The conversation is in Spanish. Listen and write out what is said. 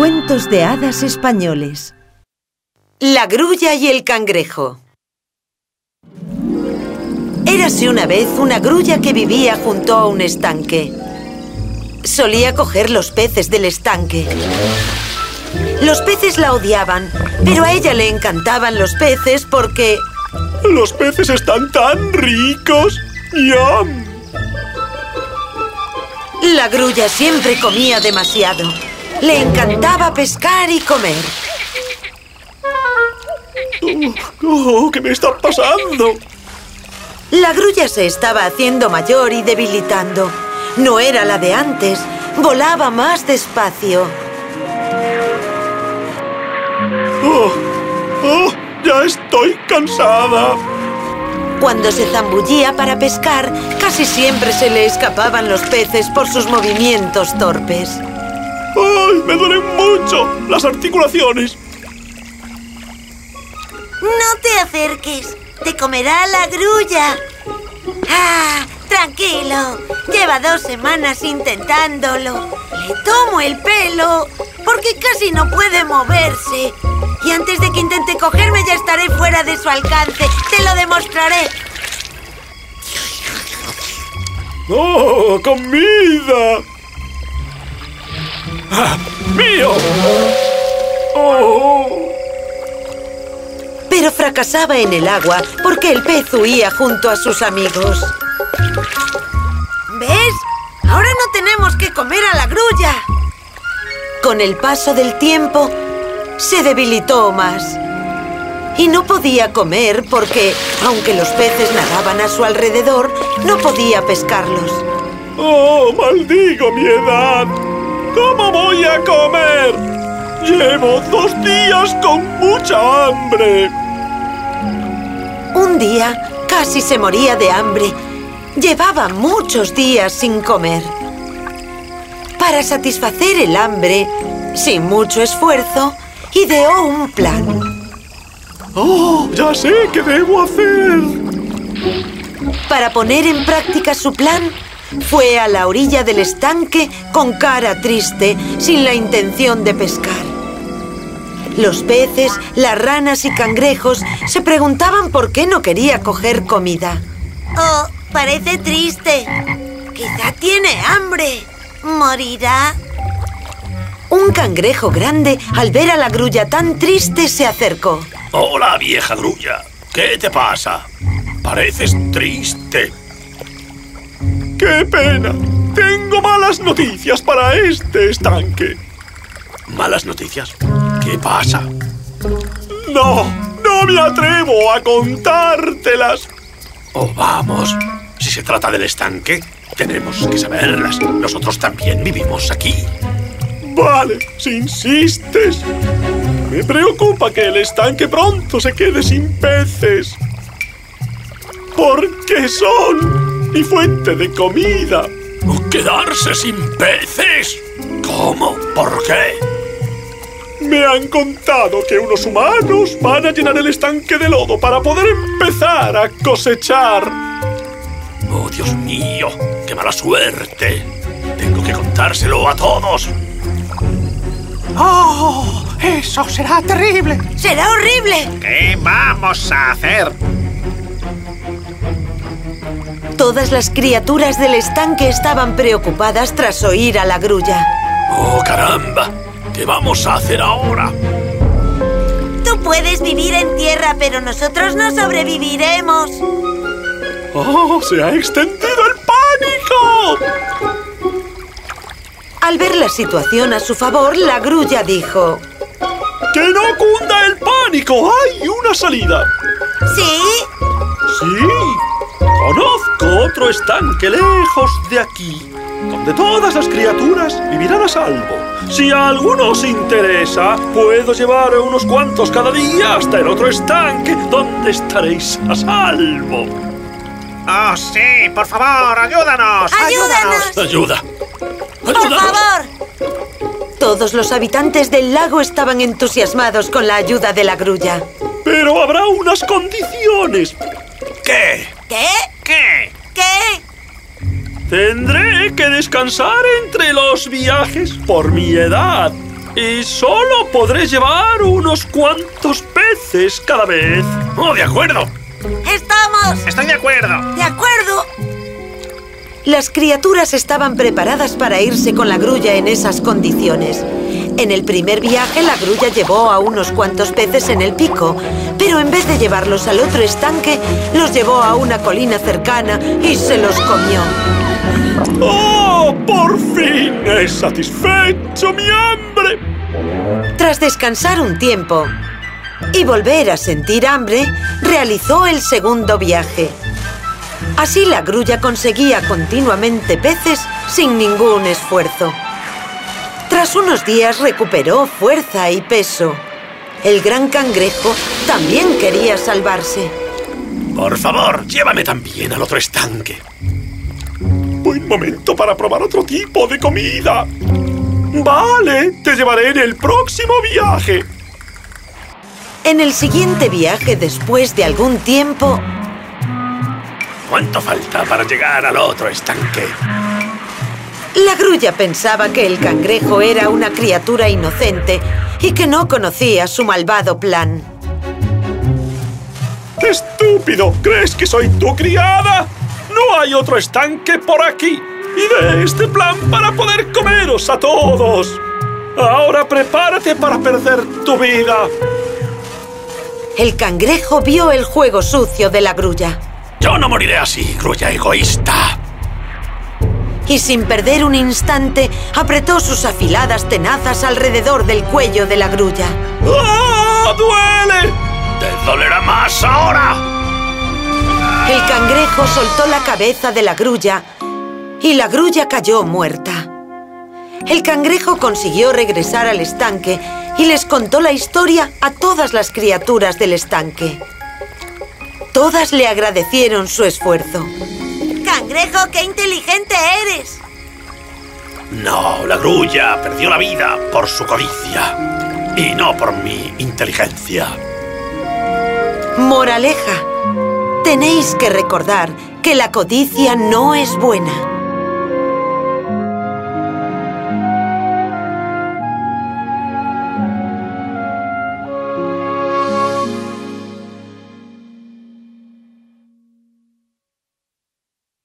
Cuentos de hadas españoles. La grulla y el cangrejo. Érase una vez una grulla que vivía junto a un estanque. Solía coger los peces del estanque. Los peces la odiaban, pero a ella le encantaban los peces porque... ¡Los peces están tan ricos! ¡Yum! La grulla siempre comía demasiado. Le encantaba pescar y comer. Oh, oh, ¿Qué me está pasando? La grulla se estaba haciendo mayor y debilitando. No era la de antes. Volaba más despacio. Oh, oh, ya estoy cansada. Cuando se zambullía para pescar, casi siempre se le escapaban los peces por sus movimientos torpes. ¡Ay, me duelen mucho las articulaciones! No te acerques, te comerá la grulla. Ah, tranquilo, lleva dos semanas intentándolo. Le tomo el pelo porque casi no puede moverse. Y antes de que intente cogerme ya estaré fuera de su alcance. Te lo demostraré. ¡Oh, comida! ¡Ah, ¡Mío! ¡Oh! Pero fracasaba en el agua porque el pez huía junto a sus amigos. ¿Ves? Ahora no tenemos que comer a la grulla. Con el paso del tiempo, se debilitó más. Y no podía comer porque, aunque los peces nadaban a su alrededor, no podía pescarlos. ¡Oh, maldigo mi edad! ¿Cómo voy a comer? Llevo dos días con mucha hambre. Un día casi se moría de hambre. Llevaba muchos días sin comer. Para satisfacer el hambre, sin mucho esfuerzo, ideó un plan. ¡Oh, ya sé qué debo hacer! Para poner en práctica su plan, fue a la orilla del estanque con cara triste, sin la intención de pescar. Los peces, las ranas y cangrejos se preguntaban por qué no quería coger comida. Oh, parece triste. Quizá tiene hambre. ¿Morirá? Un cangrejo grande, al ver a la grulla tan triste, se acercó. Hola, vieja grulla. ¿Qué te pasa? Pareces triste. ¡Qué pena! Tengo malas noticias para este estanque. ¿Malas noticias? ¿Qué pasa? No, no me atrevo a contártelas. Oh, vamos. Si se trata del estanque, tenemos que saberlas. Nosotros también vivimos aquí. Vale, si insistes. Me preocupa que el estanque pronto se quede sin peces. Porque son mi fuente de comida. ¿Quedarse sin peces? ¿Cómo? ¿Por qué? Me han contado que unos humanos van a llenar el estanque de lodo para poder empezar a cosechar. Oh, Dios mío, qué mala suerte. Tengo que contárselo a todos. ¡Oh! ¡Eso será terrible! ¡Será horrible! ¿Qué vamos a hacer? Todas las criaturas del estanque estaban preocupadas tras oír a la grulla. ¡Oh, caramba! ¿Qué vamos a hacer ahora? Tú puedes vivir en tierra, pero nosotros no sobreviviremos. ¡Oh, se ha extendido el pánico! Al ver la situación a su favor, la grulla dijo... ¡Que no cunda el pánico! ¡Hay una salida! ¿Sí? ¡Sí! Conozco otro estanque lejos de aquí, donde todas las criaturas vivirán a salvo. Si a alguno os interesa, puedo llevar unos cuantos cada día hasta el otro estanque, donde estaréis a salvo. ¡Oh, sí! ¡Por favor, ayúdanos! ¡Ayúdanos! ¡Ayuda! ¡Por ¡Ayúdanos! favor! Todos los habitantes del lago estaban entusiasmados con la ayuda de la grulla. Pero habrá unas condiciones. ¿Qué? ¿Qué? ¿Qué? ¿Qué? Tendré que descansar entre los viajes por mi edad. Y solo podré llevar unos cuantos peces cada vez. ¡Oh, de acuerdo! ¡Estamos! Estoy de acuerdo. ¡De acuerdo! Las criaturas estaban preparadas para irse con la grulla en esas condiciones. En el primer viaje la grulla llevó a unos cuantos peces en el pico, pero en vez de llevarlos al otro estanque, los llevó a una colina cercana y se los comió. ¡Oh! ¡Por fin he satisfecho mi hambre! Tras descansar un tiempo y volver a sentir hambre, realizó el segundo viaje. Así la grulla conseguía continuamente peces sin ningún esfuerzo. Tras unos días recuperó fuerza y peso. El gran cangrejo también quería salvarse. Por favor, llévame también al otro estanque. Buen momento para probar otro tipo de comida. Vale, te llevaré en el próximo viaje. En el siguiente viaje, después de algún tiempo, ¿Cuánto falta para llegar al otro estanque? la grulla pensaba que el cangrejo era una criatura inocente y que no conocía su malvado plan. ¡Estúpido! ¿Crees que soy tu criada? No hay otro estanque por aquí. Y de este plan para poder comeros a todos. Ahora prepárate para perder tu vida. El cangrejo vio el juego sucio de la grulla Yo no moriré así, grulla egoísta. y sin perder un instante apretó sus afiladas tenazas alrededor del cuello de la grulla. ¡Ah! ¡Duele! ¡Te dolerá más ahora! El cangrejo soltó la cabeza de la grulla y la grulla cayó muerta. El cangrejo consiguió regresar al estanque y les contó la historia a todas las criaturas del estanque. Todas le agradecieron su esfuerzo. ¡Cangrejo, qué inteligente eres! No, la grulla perdió la vida por su codicia. Y no por mi inteligencia. Moraleja. Tenéis que recordar que la codicia no es buena.